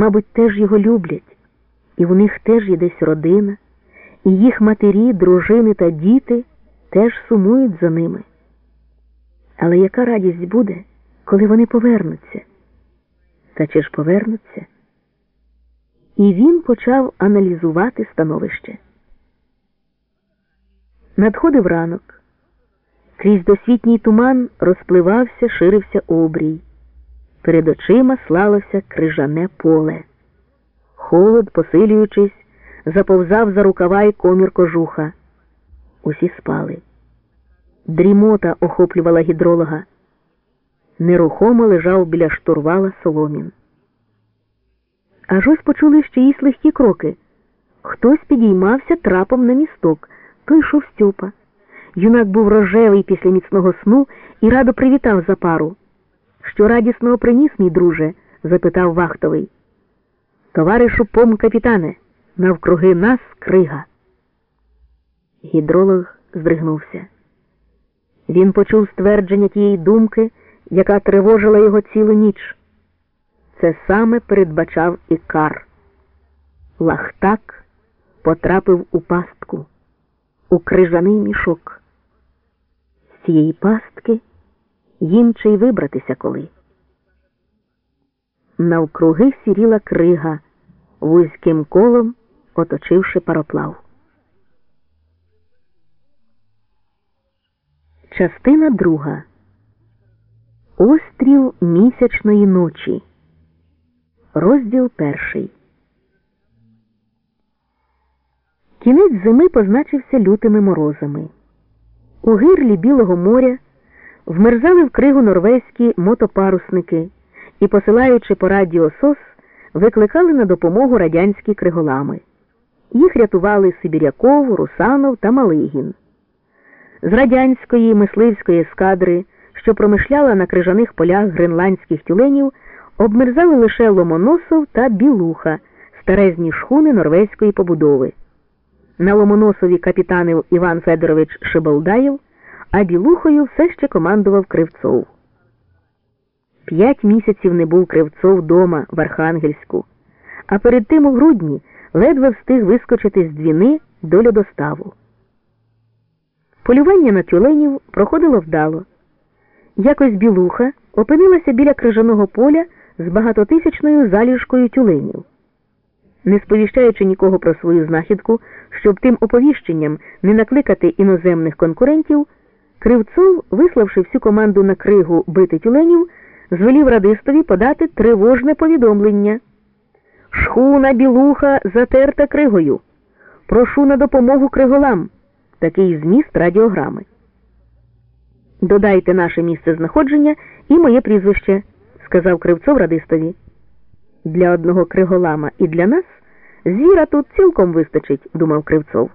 мабуть, теж його люблять, і в них теж є десь родина, і їх матері, дружини та діти теж сумують за ними. Але яка радість буде, коли вони повернуться? Та чи ж повернуться? І він почав аналізувати становище. Надходив ранок. Крізь досвітній туман розпливався, ширився обрій. Перед очима слалося крижане поле. Холод, посилюючись, заповзав за рукава й комір кожуха. Усі спали. Дрімота охоплювала гідролога. Нерухомо лежав біля штурвала Соломін. Аж ось почули ще їсть легкі кроки. Хтось підіймався трапом на місток, той йшов Стьопа. Юнак був рожевий після міцного сну і радо привітав за пару. Що радісного приніс, мій друже? запитав вахтовий. Товаришу пом капітане, навкруги нас крига. Гідролог здригнувся. Він почув ствердження тієї думки, яка тривожила його цілу ніч. Це саме передбачав Ікар. Лахтак потрапив у пастку, у крижаний мішок. З цієї пастки їм чи й вибратися коли. Навкруги сіріла крига, вузьким колом оточивши пароплав. Частина друга. Острів місячної ночі. Розділ перший. Кінець зими позначився лютими морозами. У гирлі Білого моря вмерзали в кригу норвезькі мотопарусники і, посилаючи по радіо СОС, викликали на допомогу радянські криголами. Їх рятували Сибіряков, Русанов та Малигін. З радянської мисливської ескадри, що промишляла на крижаних полях гренландських тюленів, обмерзали лише Ломоносов та Білуха, старезні шхуни норвезької побудови. На Ломоносові капітанив Іван Федорович Шибалдаєв, а Білухою все ще командував Кривцов. П'ять місяців не був Кривцов дома в Архангельську, а перед тим у грудні ледве встиг вискочити з двіни до льодоставу. Полювання на тюленів проходило вдало. Якось білуха опинилася біля крижаного поля з багатотисячною заліжкою тюленів. Не сповіщаючи нікого про свою знахідку, щоб тим оповіщенням не накликати іноземних конкурентів, Кривцов, виславши всю команду на кригу бити тюленів, звелів радистові подати тривожне повідомлення. Шхуна білуха затерта кригою. Прошу на допомогу криголам. Такий зміст радіограми. Додайте наше місце знаходження і моє прізвище, сказав Кривцов радистові. Для одного криголама і для нас звіра тут цілком вистачить, думав Кривцов.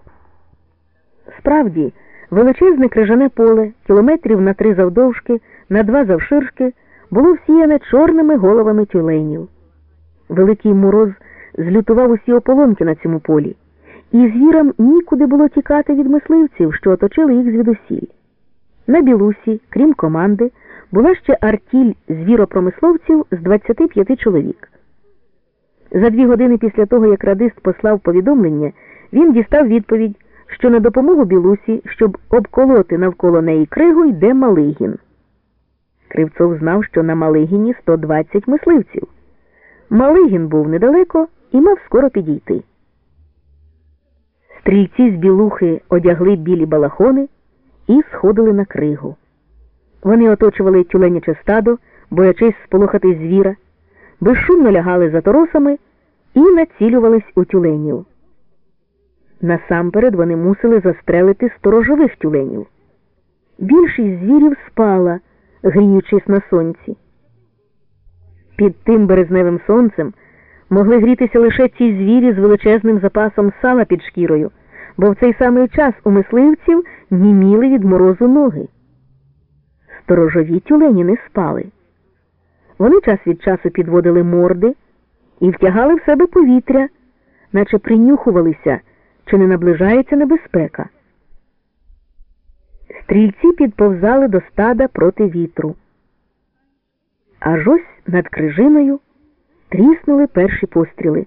Справді, величезне крижане поле, кілометрів на три завдовжки, на два завширшки, було всіяне чорними головами тюленів. Великий мороз злютував усі ополонки на цьому полі, і звірам нікуди було тікати від мисливців, що оточили їх звідусіль. На білусі, крім команди, була ще артіль звіропромисловців з 25 чоловік. За дві години після того, як радист послав повідомлення, він дістав відповідь, що на допомогу білусі, щоб обколоти навколо неї кригу, йде Малигін. Кривцов знав, що на Малигіні 120 мисливців. Малигін був недалеко і мав скоро підійти. Стрільці з білухи одягли білі балахони і сходили на кригу. Вони оточували тюленяче стадо, боячись сполохати звіра, безшумно лягали за торосами і націлювались у тюленів. Насамперед вони мусили застрелити сторожових тюленів. Більшість звірів спала, гріючись на сонці. Під тим березневим сонцем могли грітися лише ті звірі з величезним запасом сала під шкірою, бо в цей самий час у мисливців німіли від морозу ноги. Сторожові тюлені не спали. Вони час від часу підводили морди і втягали в себе повітря, наче принюхувалися, чи не наближається небезпека. Стрільці підповзали до стада проти вітру. Аж ось над крижиною Тріснули перші постріли.